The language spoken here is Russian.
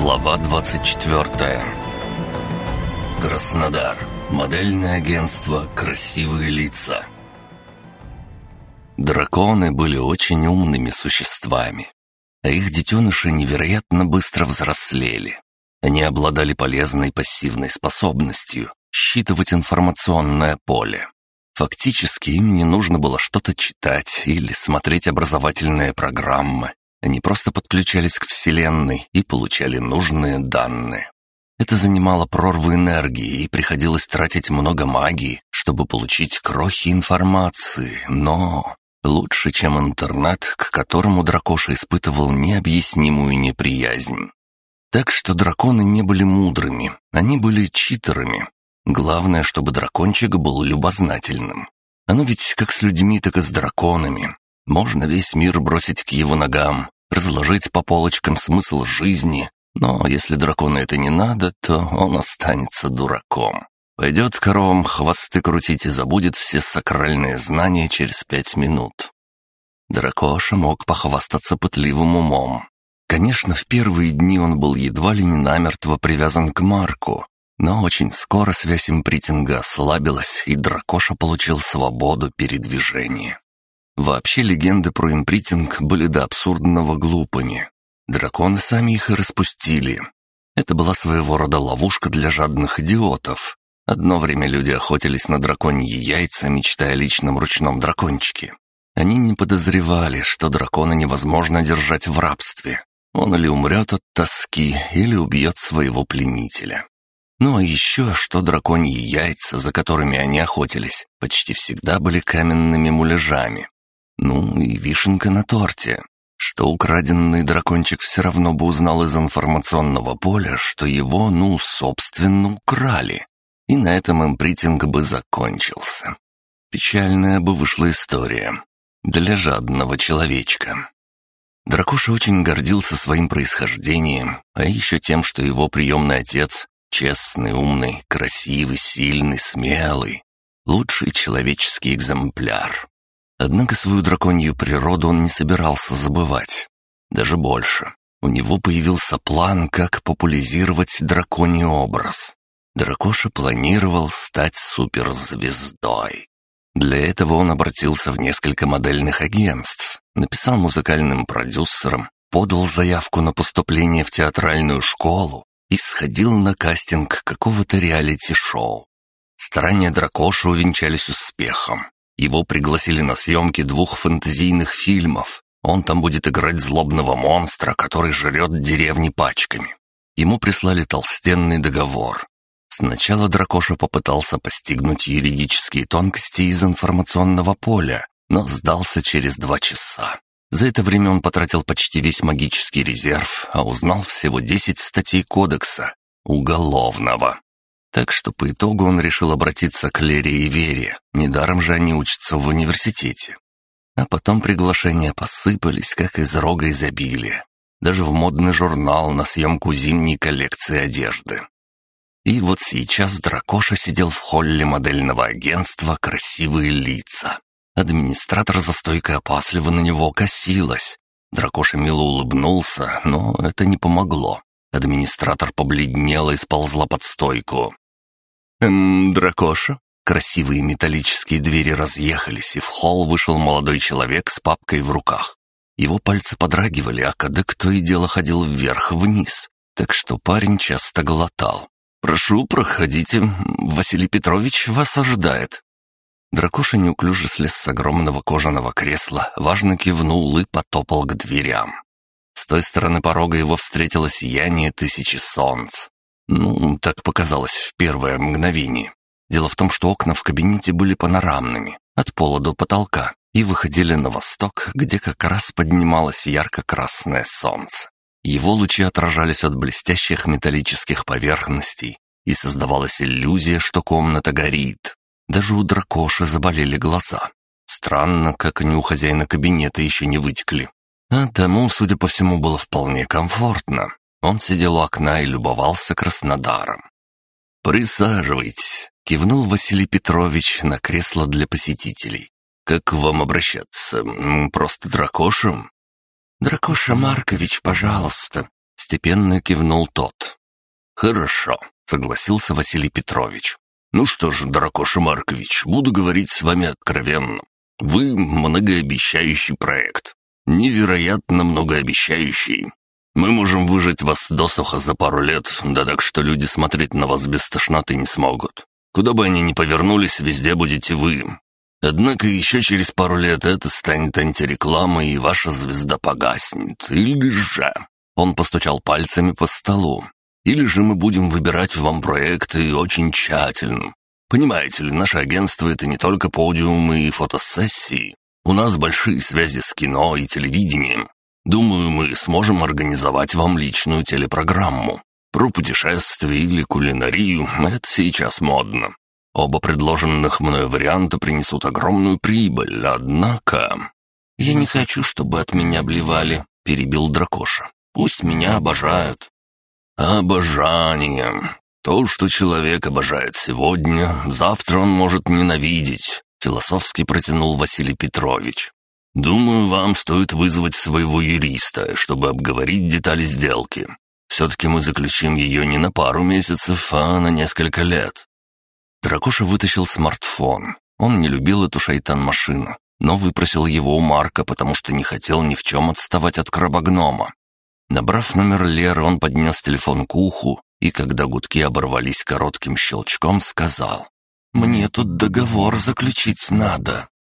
Глава 24 Краснодар. Модельное агентство «Красивые лица». Драконы были очень умными существами, а их детеныши невероятно быстро взрослели. Они обладали полезной пассивной способностью считывать информационное поле. Фактически им не нужно было что-то читать или смотреть образовательные программы, они просто подключались к Вселенной и получали нужные данные. Это занимало прорву энергии и приходилось тратить много магии, чтобы получить крохи информации, но лучше, чем интернет, к которому дракоша испытывал необъяснимую неприязнь. Так что драконы не были мудрыми, они были читерами. Главное, чтобы дракончик был любознательным. Оно ведь как с людьми, так и с драконами. Можно весь мир бросить к его ногам, разложить по полочкам смысл жизни, но если дракону это не надо, то он останется дураком. Пойдет коровам хвосты крутить и забудет все сакральные знания через пять минут. Дракоша мог похвастаться пытливым умом. Конечно, в первые дни он был едва ли не намертво привязан к Марку, но очень скоро связь импритинга ослабилась, и Дракоша получил свободу передвижения. Вообще легенды про импритинг были до абсурдного глупыми. Драконы сами их и распустили. Это была своего рода ловушка для жадных идиотов. Одно время люди охотились на драконьи яйца, мечтая о личном ручном дракончике. Они не подозревали, что дракона невозможно держать в рабстве. Он или умрет от тоски, или убьет своего пленителя. Ну а еще, что драконьи яйца, за которыми они охотились, почти всегда были каменными муляжами. Ну и вишенка на торте, что украденный дракончик все равно бы узнал из информационного поля, что его, ну, собственно, украли. И на этом импритинг бы закончился. Печальная бы вышла история. Для жадного человечка. Дракоша очень гордился своим происхождением, а еще тем, что его приемный отец — честный, умный, красивый, сильный, смелый, лучший человеческий экземпляр. Однако свою драконью природу он не собирался забывать. Даже больше. У него появился план, как популяризировать драконий образ. Дракоша планировал стать суперзвездой. Для этого он обратился в несколько модельных агентств, написал музыкальным продюсерам, подал заявку на поступление в театральную школу и сходил на кастинг какого-то реалити-шоу. Старания Дракоши увенчались успехом. Его пригласили на съемки двух фэнтезийных фильмов. Он там будет играть злобного монстра, который жрет деревни пачками. Ему прислали толстенный договор. Сначала Дракоша попытался постигнуть юридические тонкости из информационного поля, но сдался через два часа. За это время он потратил почти весь магический резерв, а узнал всего 10 статей кодекса уголовного. Так что по итогу он решил обратиться к Лере и Вере, недаром же они учатся в университете. А потом приглашения посыпались, как из рога изобилия. Даже в модный журнал на съемку зимней коллекции одежды. И вот сейчас Дракоша сидел в холле модельного агентства «Красивые лица». Администратор за стойкой опасливо на него косилась. Дракоша мило улыбнулся, но это не помогло. Администратор побледнела и сползла под стойку. «Эм, дракоша?» Красивые металлические двери разъехались, и в холл вышел молодой человек с папкой в руках. Его пальцы подрагивали, а кадык то и дело ходил вверх-вниз, так что парень часто глотал. «Прошу, проходите. Василий Петрович вас ожидает». Дракоша неуклюже слез с огромного кожаного кресла, важно кивнул и потопал к дверям. С той стороны порога его встретило сияние тысячи солнц. Ну, так показалось в первое мгновение. Дело в том, что окна в кабинете были панорамными, от пола до потолка, и выходили на восток, где как раз поднималось ярко-красное солнце. Его лучи отражались от блестящих металлических поверхностей, и создавалась иллюзия, что комната горит. Даже у дракоши заболели глаза. Странно, как они у хозяина кабинета еще не вытекли. А тому, судя по всему, было вполне комфортно. Он сидел у окна и любовался Краснодаром. «Присаживайтесь», — кивнул Василий Петрович на кресло для посетителей. «Как вам обращаться? Просто Дракошем?» «Дракоша Маркович, пожалуйста», — Степенно кивнул тот. «Хорошо», — согласился Василий Петрович. «Ну что ж, Дракоша Маркович, буду говорить с вами откровенно. Вы многообещающий проект. Невероятно многообещающий. Мы можем выжить вас досуха за пару лет, да так что люди смотреть на вас без тошноты не смогут. Куда бы они ни повернулись, везде будете вы. Однако еще через пару лет это станет антирекламой, и ваша звезда погаснет. Или же...» Он постучал пальцами по столу. «Или же мы будем выбирать вам проекты очень тщательно. Понимаете ли, наше агентство — это не только подиумы и фотосессии. У нас большие связи с кино и телевидением. Думаю, мы сможем организовать вам личную телепрограмму. Про путешествия или кулинарию — это сейчас модно. Оба предложенных мною варианта принесут огромную прибыль, однако...» «Я не хочу, чтобы от меня блевали», — перебил Дракоша. «Пусть меня обожают». «Обожание. То, что человек обожает сегодня, завтра он может ненавидеть», — философски протянул Василий Петрович. «Думаю, вам стоит вызвать своего юриста, чтобы обговорить детали сделки. Все-таки мы заключим ее не на пару месяцев, а на несколько лет». Дракоша вытащил смартфон. Он не любил эту шайтан-машину, но выпросил его у Марка, потому что не хотел ни в чем отставать от крабогнома. Набрав номер Леры, он поднес телефон к уху и, когда гудки оборвались коротким щелчком, сказал «Мне тут договор заключить надо».